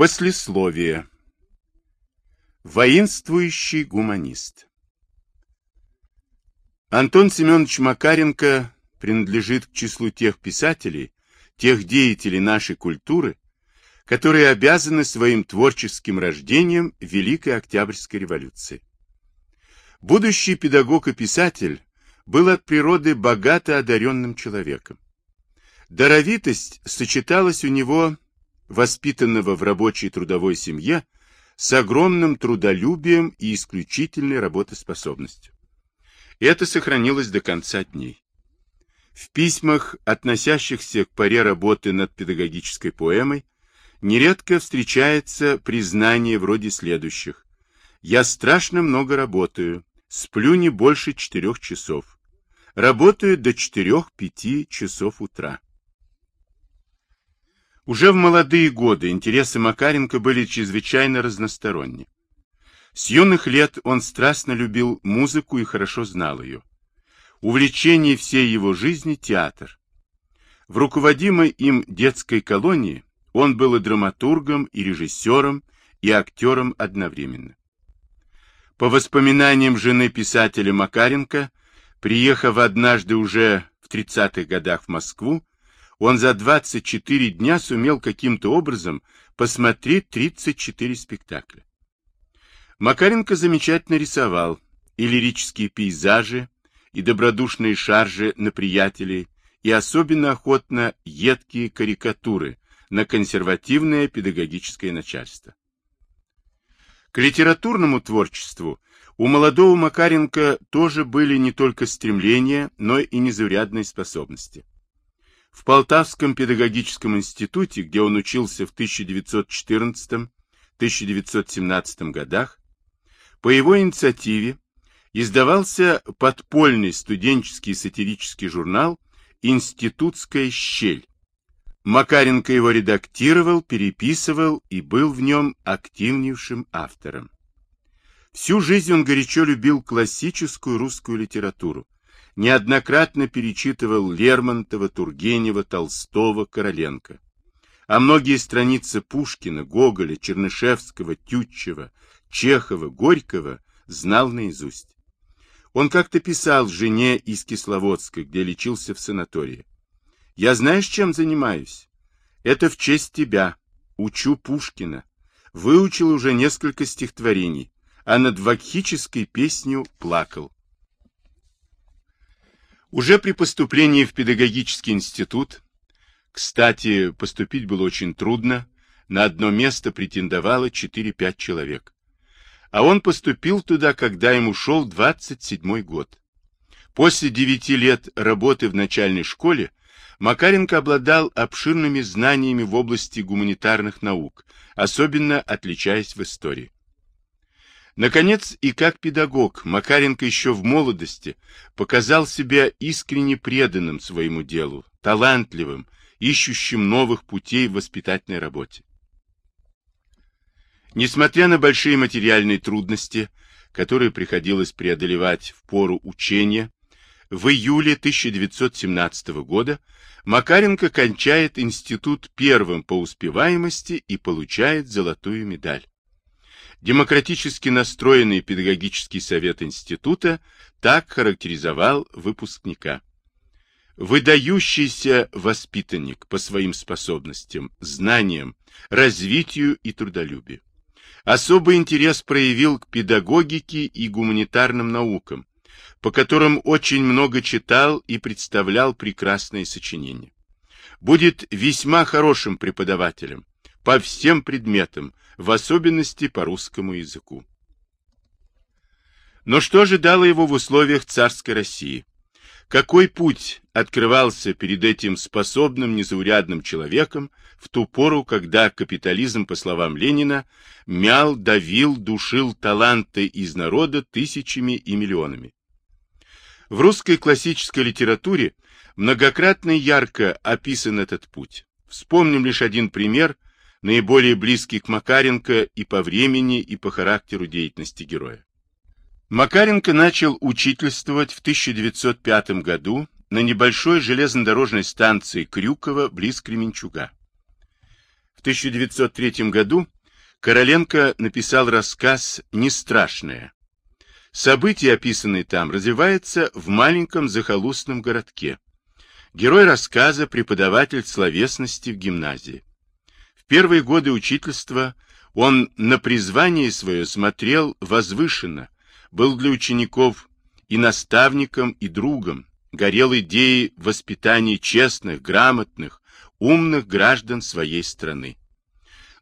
Послесловие. Воинствующий гуманист. Антон Семенович Макаренко принадлежит к числу тех писателей, тех деятелей нашей культуры, которые обязаны своим творческим рождением Великой Октябрьской революции. Будущий педагог и писатель был от природы богато одаренным человеком. Даровитость сочеталась у него, воспитанного в рабочей трудовой семье, с огромным трудолюбием и исключительной работоспособностью. Это сохранилось до конца дней. В письмах, относящихся к паре работы над педагогической поэмой, нередко встречается признание вроде следующих. «Я страшно много работаю, сплю не больше четырех часов. Работаю до четырех-пяти часов утра». Уже в молодые годы интересы Макаренко были чрезвычайно разносторонни. С юных лет он страстно любил музыку и хорошо знал ее. Увлечение всей его жизни – театр. В руководимой им детской колонии он был и драматургом, и режиссером, и актером одновременно. По воспоминаниям жены писателя Макаренко, приехав однажды уже в 30-х годах в Москву, он за 24 дня сумел каким-то образом посмотреть 34 спектакля. Макаренко замечательно рисовал и лирические пейзажи, и добродушные шаржи на приятелей, и особенно охотно едкие карикатуры на консервативное педагогическое начальство. К литературному творчеству у молодого Макаренко тоже были не только стремления, но и незаурядные способности. В Полтавском педагогическом институте, где он учился в 1914-1917 годах, по его инициативе издавался подпольный студенческий сатирический журнал «Институтская щель». Макаренко его редактировал, переписывал и был в нем активнейшим автором. Всю жизнь он горячо любил классическую русскую литературу, неоднократно перечитывал Лермонтова, Тургенева, Толстого, Короленко. А многие страницы Пушкина, Гоголя, Чернышевского, Тютчева, Чехова, Горького знал наизусть. Он как-то писал жене из Кисловодска, где лечился в санатории. «Я знаешь, чем занимаюсь? Это в честь тебя. Учу Пушкина. Выучил уже несколько стихотворений, а над вакхической песню плакал». Уже при поступлении в педагогический институт, кстати, поступить было очень трудно, на одно место претендовало 4-5 человек а он поступил туда, когда ему шел 27 год. После девяти лет работы в начальной школе Макаренко обладал обширными знаниями в области гуманитарных наук, особенно отличаясь в истории. Наконец, и как педагог, Макаренко еще в молодости показал себя искренне преданным своему делу, талантливым, ищущим новых путей в воспитательной работе. Несмотря на большие материальные трудности, которые приходилось преодолевать в пору учения, в июле 1917 года Макаренко кончает институт первым по успеваемости и получает золотую медаль. Демократически настроенный педагогический совет института так характеризовал выпускника. Выдающийся воспитанник по своим способностям, знаниям, развитию и трудолюбию. Особый интерес проявил к педагогике и гуманитарным наукам, по которым очень много читал и представлял прекрасные сочинения. Будет весьма хорошим преподавателем по всем предметам, в особенности по русскому языку. Но что же дало его в условиях царской России? Какой путь открывался перед этим способным незаурядным человеком в ту пору, когда капитализм, по словам Ленина, мял, давил, душил таланты из народа тысячами и миллионами? В русской классической литературе многократно ярко описан этот путь. Вспомним лишь один пример, наиболее близкий к Макаренко и по времени, и по характеру деятельности героя. Макаренко начал учительствовать в 1905 году на небольшой железнодорожной станции Крюково близ Кременчуга. В 1903 году Короленко написал рассказ «Нестрашное». События, описанные там, развиваются в маленьком захолустном городке. Герой рассказа – преподаватель словесности в гимназии. Первые годы учительства он на призвание свое смотрел возвышенно, был для учеников и наставником, и другом, горел идеей воспитания честных, грамотных, умных граждан своей страны.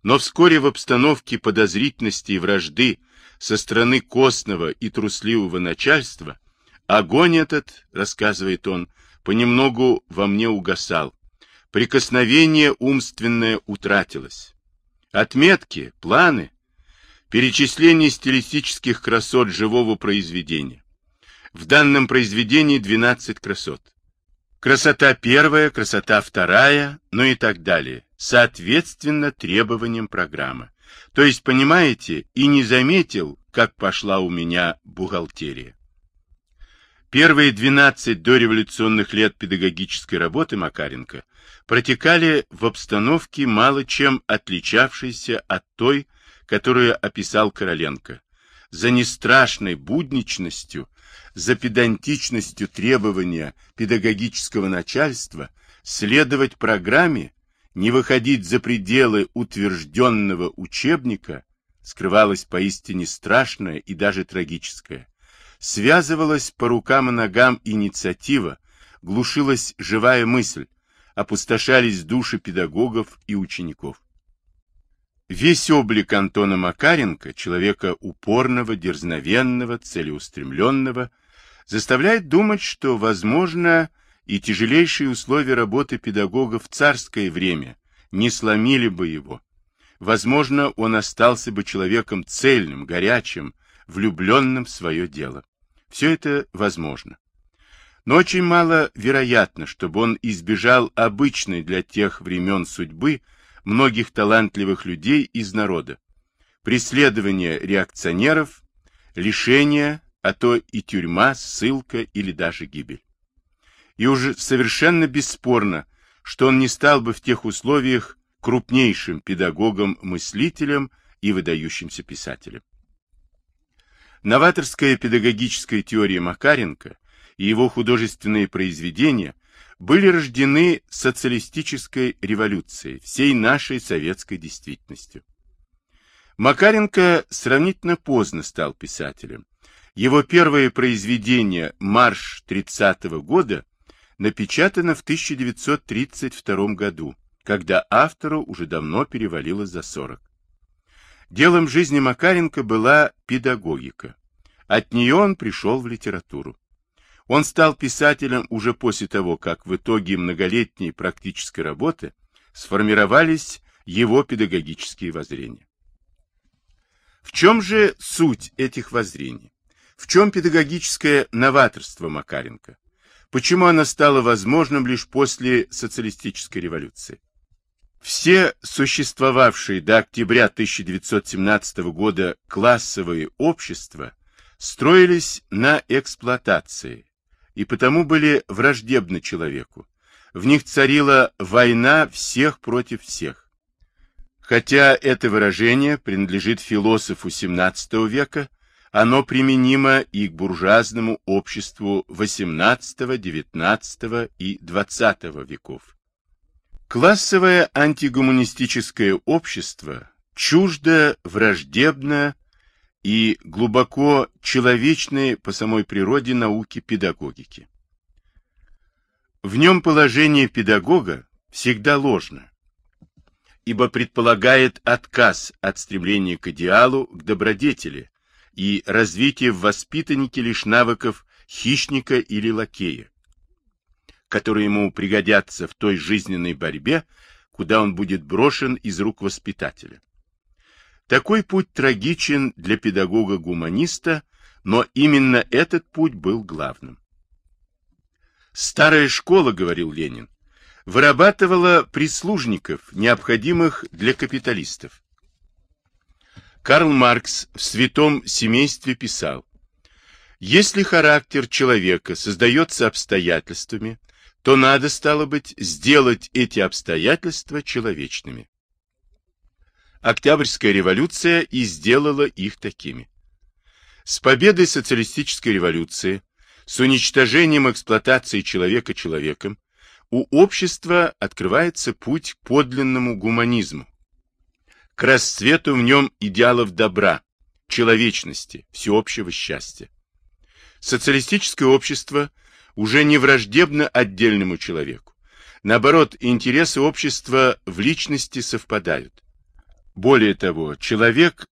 Но вскоре в обстановке подозрительности и вражды со стороны костного и трусливого начальства огонь этот, рассказывает он, понемногу во мне угасал. Прикосновение умственное утратилось. Отметки, планы, перечисление стилистических красот живого произведения. В данном произведении 12 красот. Красота первая, красота вторая, ну и так далее, соответственно требованиям программы. То есть, понимаете, и не заметил, как пошла у меня бухгалтерия. Первые 12 дореволюционных лет педагогической работы Макаренко протекали в обстановке, мало чем отличавшейся от той, которую описал Короленко. За нестрашной будничностью, за педантичностью требования педагогического начальства следовать программе, не выходить за пределы утвержденного учебника, скрывалась поистине страшная и даже трагическая. Связывалась по рукам и ногам инициатива, глушилась живая мысль, опустошались души педагогов и учеников. Весь облик Антона Макаренко, человека упорного, дерзновенного, целеустремленного, заставляет думать, что, возможно, и тяжелейшие условия работы педагога в царское время не сломили бы его. Возможно, он остался бы человеком цельным, горячим, влюбленным в свое дело. Все это возможно. Но очень мало вероятно, чтобы он избежал обычной для тех времен судьбы многих талантливых людей из народа. Преследование реакционеров, лишение, а то и тюрьма, ссылка или даже гибель. И уже совершенно бесспорно, что он не стал бы в тех условиях крупнейшим педагогом-мыслителем и выдающимся писателем. Новаторская педагогическая теория Макаренко и его художественные произведения были рождены социалистической революцией, всей нашей советской действительностью. Макаренко сравнительно поздно стал писателем. Его первое произведение «Марш 30-го года» напечатано в 1932 году, когда автору уже давно перевалило за 40. Делом жизни Макаренко была педагогика. От нее он пришел в литературу. Он стал писателем уже после того, как в итоге многолетней практической работы сформировались его педагогические воззрения. В чем же суть этих воззрений? В чем педагогическое новаторство Макаренко? Почему оно стало возможным лишь после социалистической революции? Все существовавшие до октября 1917 года классовые общества строились на эксплуатации, и потому были враждебны человеку. В них царила война всех против всех. Хотя это выражение принадлежит философу XVII века, оно применимо и к буржуазному обществу XVIII, XIX и XX веков. Классовое антигуманистическое общество чуждо, враждебно и глубоко человечной по самой природе науки педагогики. В нем положение педагога всегда ложно, ибо предполагает отказ от стремления к идеалу, к добродетели и развитие в воспитаннике лишь навыков хищника или лакея, которые ему пригодятся в той жизненной борьбе, куда он будет брошен из рук воспитателя. Такой путь трагичен для педагога-гуманиста, но именно этот путь был главным. Старая школа, говорил Ленин, вырабатывала прислужников, необходимых для капиталистов. Карл Маркс в «Святом семействе» писал, «Если характер человека создается обстоятельствами, то надо, стало быть, сделать эти обстоятельства человечными. Октябрьская революция и сделала их такими. С победой социалистической революции, с уничтожением эксплуатации человека человеком, у общества открывается путь к подлинному гуманизму, к расцвету в нем идеалов добра, человечности, всеобщего счастья. Социалистическое общество уже не враждебно отдельному человеку. Наоборот, интересы общества в личности совпадают. Более того, человек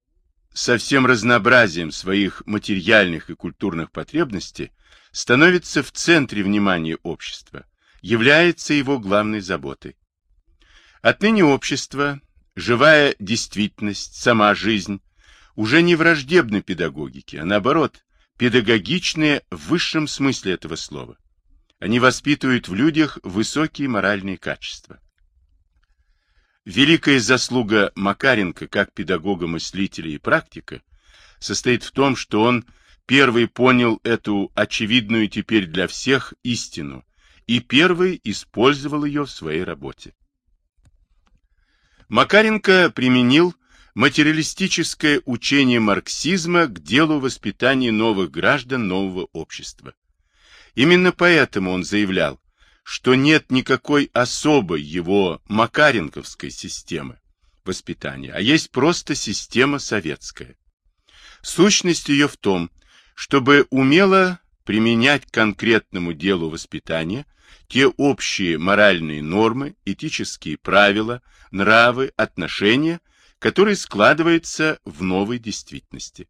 со всем разнообразием своих материальных и культурных потребностей становится в центре внимания общества, является его главной заботой. Отныне общество, живая действительность, сама жизнь, уже не враждебны педагогике, а наоборот, педагогичные в высшем смысле этого слова. Они воспитывают в людях высокие моральные качества. Великая заслуга Макаренко как педагога-мыслителя и практика состоит в том, что он первый понял эту очевидную теперь для всех истину и первый использовал ее в своей работе. Макаренко применил материалистическое учение марксизма к делу воспитания новых граждан нового общества. Именно поэтому он заявлял, что нет никакой особой его макаренковской системы воспитания, а есть просто система советская. Сущность ее в том, чтобы умело применять к конкретному делу воспитания те общие моральные нормы, этические правила, нравы, отношения, которые складываются в новой действительности.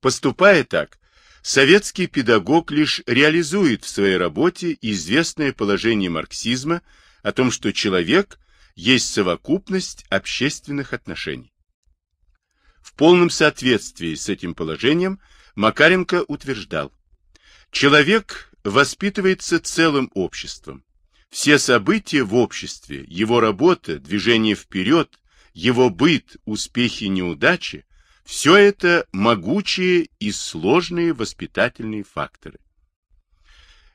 Поступая так, советский педагог лишь реализует в своей работе известное положение марксизма о том, что человек есть совокупность общественных отношений. В полном соответствии с этим положением Макаренко утверждал, человек воспитывается целым обществом. Все события в обществе, его работа, движение вперед, его быт, успехи, неудачи все это могучие и сложные воспитательные факторы.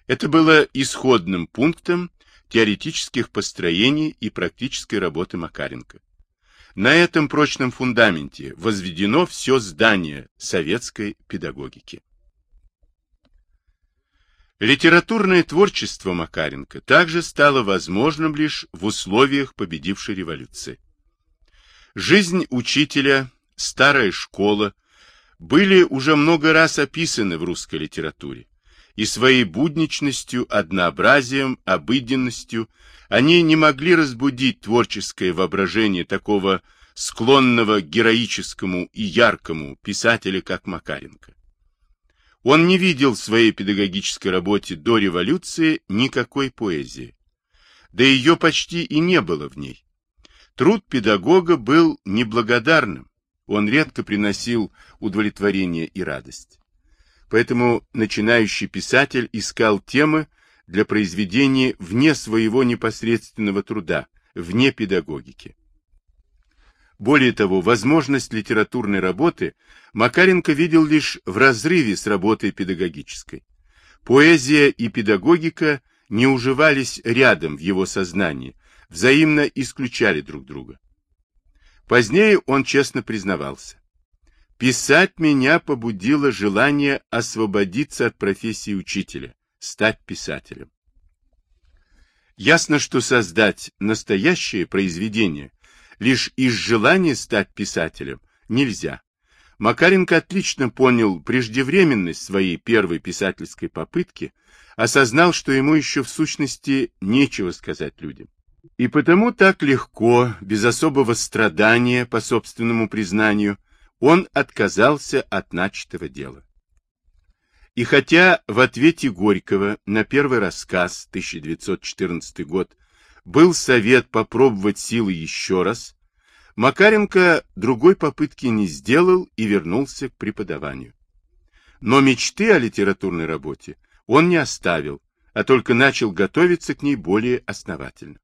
Это было исходным пунктом теоретических построений и практической работы Макаренко. На этом прочном фундаменте возведено все здание советской педагогики. Литературное творчество Макаренко также стало возможным лишь в условиях победившей революции. Жизнь учителя старая школа были уже много раз описаны в русской литературе, и своей будничностью, однообразием, обыденностью они не могли разбудить творческое воображение такого склонного к героическому и яркому писателя, как Макаренко. Он не видел в своей педагогической работе до революции никакой поэзии. Да ее почти и не было в ней. Труд педагога был неблагодарным, он редко приносил удовлетворение и радость. Поэтому начинающий писатель искал темы для произведения вне своего непосредственного труда, вне педагогики. Более того, возможность литературной работы Макаренко видел лишь в разрыве с работой педагогической. Поэзия и педагогика не уживались рядом в его сознании, взаимно исключали друг друга. Позднее он честно признавался. Писать меня побудило желание освободиться от профессии учителя, стать писателем. Ясно, что создать настоящее произведение лишь из желания стать писателем нельзя. Макаренко отлично понял преждевременность своей первой писательской попытки, осознал, что ему еще в сущности нечего сказать людям. И потому так легко, без особого страдания, по собственному признанию, он отказался от начатого дела. И хотя в ответе Горького на первый рассказ, 1914 год, был совет попробовать силы еще раз, Макаренко другой попытки не сделал и вернулся к преподаванию. Но мечты о литературной работе он не оставил, а только начал готовиться к ней более основательно.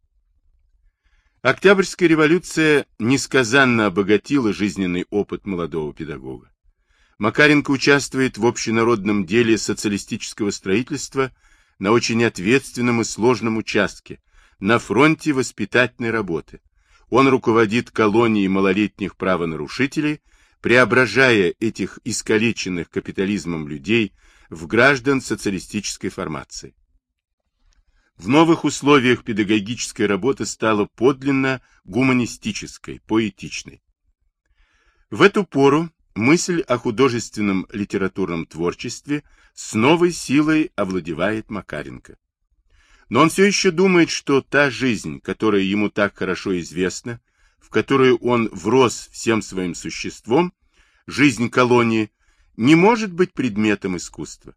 Октябрьская революция несказанно обогатила жизненный опыт молодого педагога. Макаренко участвует в общенародном деле социалистического строительства на очень ответственном и сложном участке, на фронте воспитательной работы. он руководит колонией малолетних правонарушителей, преображая этих искалеченных капитализмом людей в граждан социалистической формации. В новых условиях педагогическая работа стала подлинно гуманистической, поэтичной. В эту пору мысль о художественном литературном творчестве с новой силой овладевает Макаренко. Но он все еще думает, что та жизнь, которая ему так хорошо известна, в которую он врос всем своим существом, жизнь колонии, не может быть предметом искусства.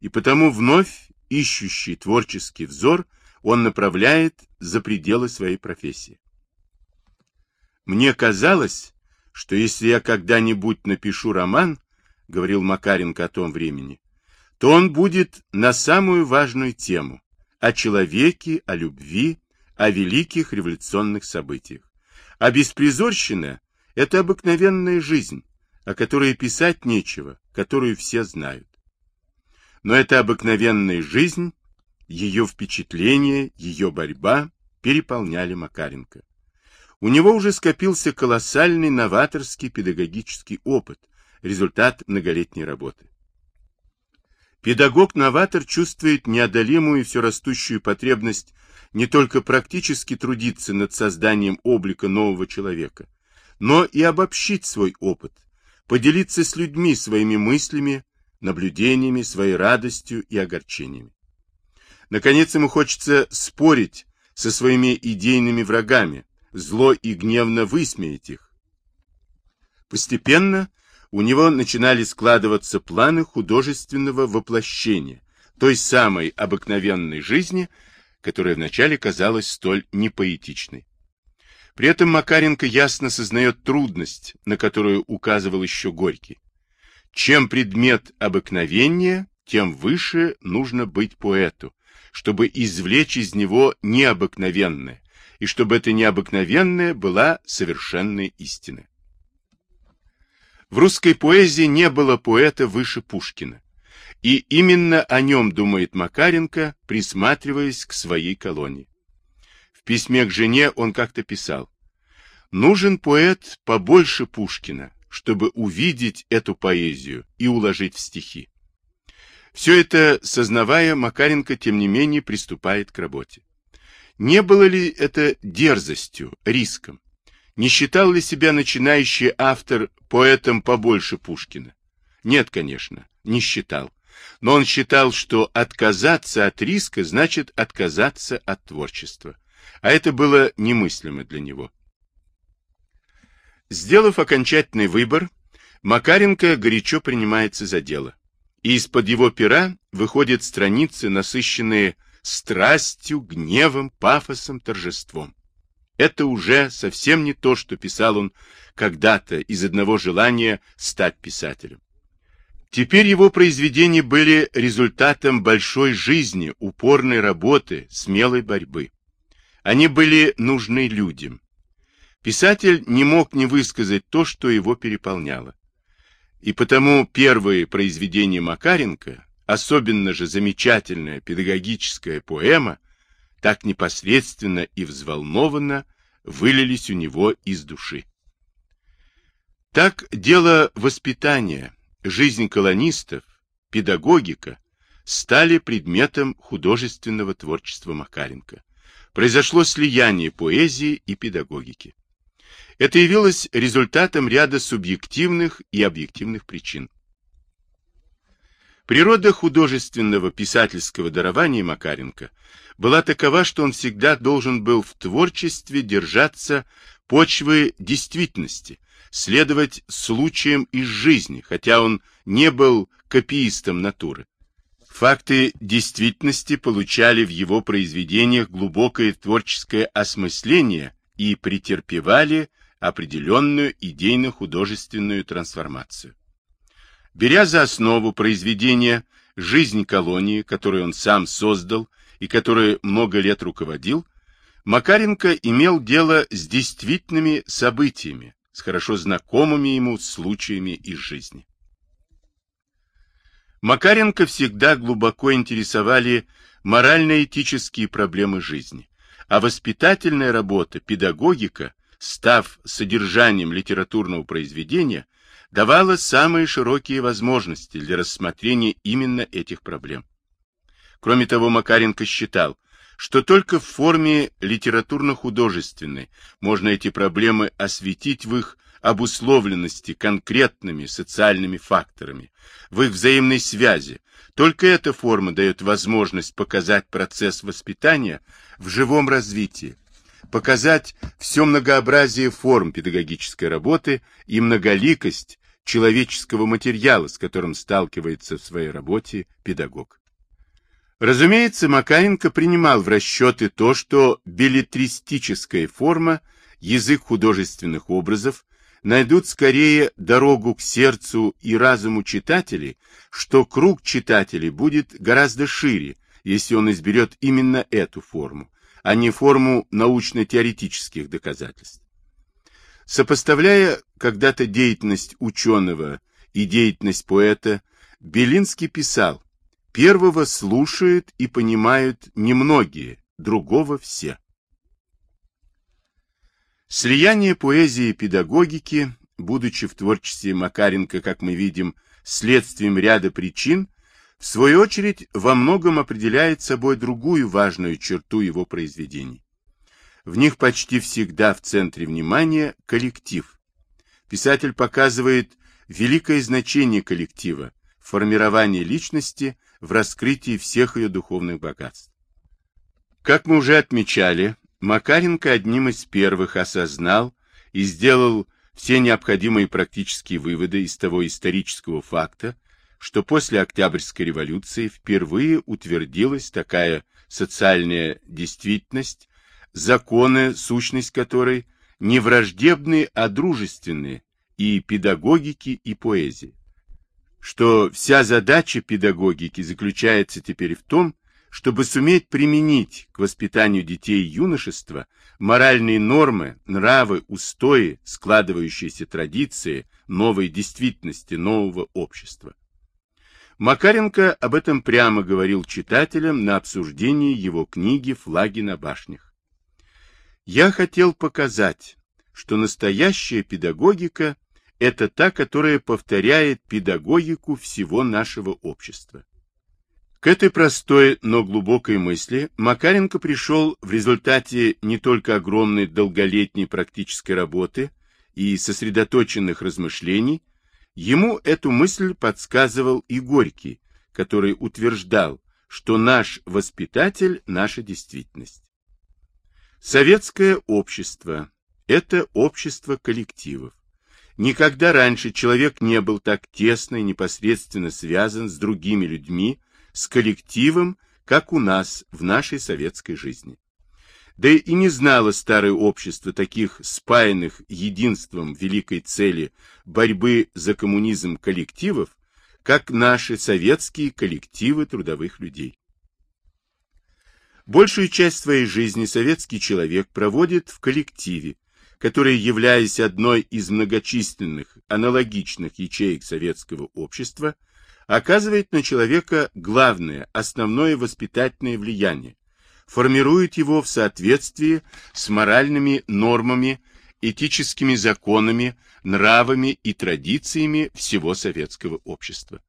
И потому вновь ищущий творческий взор он направляет за пределы своей профессии. Мне казалось, что если я когда-нибудь напишу роман, говорил Макаренко о том времени, то он будет на самую важную тему о человеке, о любви, о великих революционных событиях. А беспризорщина – это обыкновенная жизнь, о которой писать нечего, которую все знают. Но эта обыкновенная жизнь, ее впечатления, ее борьба переполняли Макаренко. У него уже скопился колоссальный новаторский педагогический опыт, результат многолетней работы. Педагог-новатор чувствует неодолимую и все растущую потребность не только практически трудиться над созданием облика нового человека, но и обобщить свой опыт, поделиться с людьми своими мыслями, наблюдениями, своей радостью и огорчениями. Наконец, ему хочется спорить со своими идейными врагами, зло и гневно высмеять их. Постепенно у него начинали складываться планы художественного воплощения той самой обыкновенной жизни, которая вначале казалась столь непоэтичной. При этом Макаренко ясно сознает трудность, на которую указывал еще Горький. Чем предмет обыкновения, тем выше нужно быть поэту, чтобы извлечь из него необыкновенное, и чтобы это необыкновенное была совершенная истина. В русской поэзии не было поэта выше Пушкина. И именно о нем думает Макаренко, присматриваясь к своей колонии. В письме к жене он как-то писал, «Нужен поэт побольше Пушкина, чтобы увидеть эту поэзию и уложить в стихи». Все это, сознавая, Макаренко, тем не менее, приступает к работе. Не было ли это дерзостью, риском? Не считал ли себя начинающий автор поэтом побольше Пушкина? Нет, конечно, не считал. Но он считал, что отказаться от риска значит отказаться от творчества. А это было немыслимо для него. Сделав окончательный выбор, Макаренко горячо принимается за дело. И из-под его пера выходят страницы, насыщенные страстью, гневом, пафосом, торжеством. Это уже совсем не то, что писал он когда-то из одного желания стать писателем. Теперь его произведения были результатом большой жизни, упорной работы, смелой борьбы. Они были нужны людям. Писатель не мог не высказать то, что его переполняло. И потому первые произведения Макаренко, особенно же замечательная педагогическая поэма, так непосредственно и взволнованно вылились у него из души. Так дело воспитания, жизнь колонистов, педагогика стали предметом художественного творчества Макаренко. Произошло слияние поэзии и педагогики. Это явилось результатом ряда субъективных и объективных причин. Природа художественного писательского дарования Макаренко была такова, что он всегда должен был в творчестве держаться почвы действительности, следовать случаям из жизни, хотя он не был копиистом натуры. Факты действительности получали в его произведениях глубокое творческое осмысление и претерпевали определенную идейно-художественную трансформацию. Беря за основу произведения «Жизнь колонии», которую он сам создал и которой много лет руководил, Макаренко имел дело с действительными событиями, с хорошо знакомыми ему случаями из жизни. Макаренко всегда глубоко интересовали морально-этические проблемы жизни, а воспитательная работа, педагогика став содержанием литературного произведения, давала самые широкие возможности для рассмотрения именно этих проблем. Кроме того, Макаренко считал, что только в форме литературно-художественной можно эти проблемы осветить в их обусловленности конкретными социальными факторами, в их взаимной связи. Только эта форма дает возможность показать процесс воспитания в живом развитии, показать все многообразие форм педагогической работы и многоликость человеческого материала, с которым сталкивается в своей работе педагог. Разумеется, Макаренко принимал в расчеты то, что билетристическая форма, язык художественных образов, найдут скорее дорогу к сердцу и разуму читателей, что круг читателей будет гораздо шире, если он изберет именно эту форму, а не форму научно-теоретических доказательств. Сопоставляя когда-то деятельность ученого и деятельность поэта, Белинский писал, Первого слушают и понимают немногие, другого все. Слияние поэзии и педагогики, будучи в творчестве Макаренко, как мы видим, следствием ряда причин, в свою очередь во многом определяет собой другую важную черту его произведений. В них почти всегда в центре внимания коллектив. Писатель показывает великое значение коллектива, формирование личности – в раскрытии всех ее духовных богатств. Как мы уже отмечали, Макаренко одним из первых осознал и сделал все необходимые практические выводы из того исторического факта, что после Октябрьской революции впервые утвердилась такая социальная действительность, законы, сущность которой не враждебны, а дружественны и педагогики, и поэзии что вся задача педагогики заключается теперь в том, чтобы суметь применить к воспитанию детей юношества моральные нормы, нравы, устои, складывающиеся традиции новой действительности, нового общества. Макаренко об этом прямо говорил читателям на обсуждении его книги «Флаги на башнях». Я хотел показать, что настоящая педагогика это та, которая повторяет педагогику всего нашего общества. К этой простой, но глубокой мысли Макаренко пришел в результате не только огромной долголетней практической работы и сосредоточенных размышлений, ему эту мысль подсказывал и Горький, который утверждал, что наш воспитатель – наша действительность. Советское общество – это общество коллективов. Никогда раньше человек не был так тесно и непосредственно связан с другими людьми, с коллективом, как у нас в нашей советской жизни. Да и не знало старое общество таких спаянных единством великой цели борьбы за коммунизм коллективов, как наши советские коллективы трудовых людей. Большую часть своей жизни советский человек проводит в коллективе, который, являясь одной из многочисленных аналогичных ячеек советского общества, оказывает на человека главное, основное воспитательное влияние, формирует его в соответствии с моральными нормами, этическими законами, нравами и традициями всего советского общества.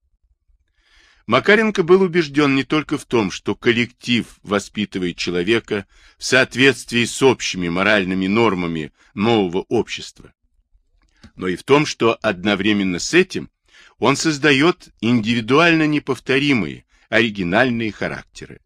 Макаренко был убежден не только в том, что коллектив воспитывает человека в соответствии с общими моральными нормами нового общества, но и в том, что одновременно с этим он создает индивидуально неповторимые, оригинальные характеры.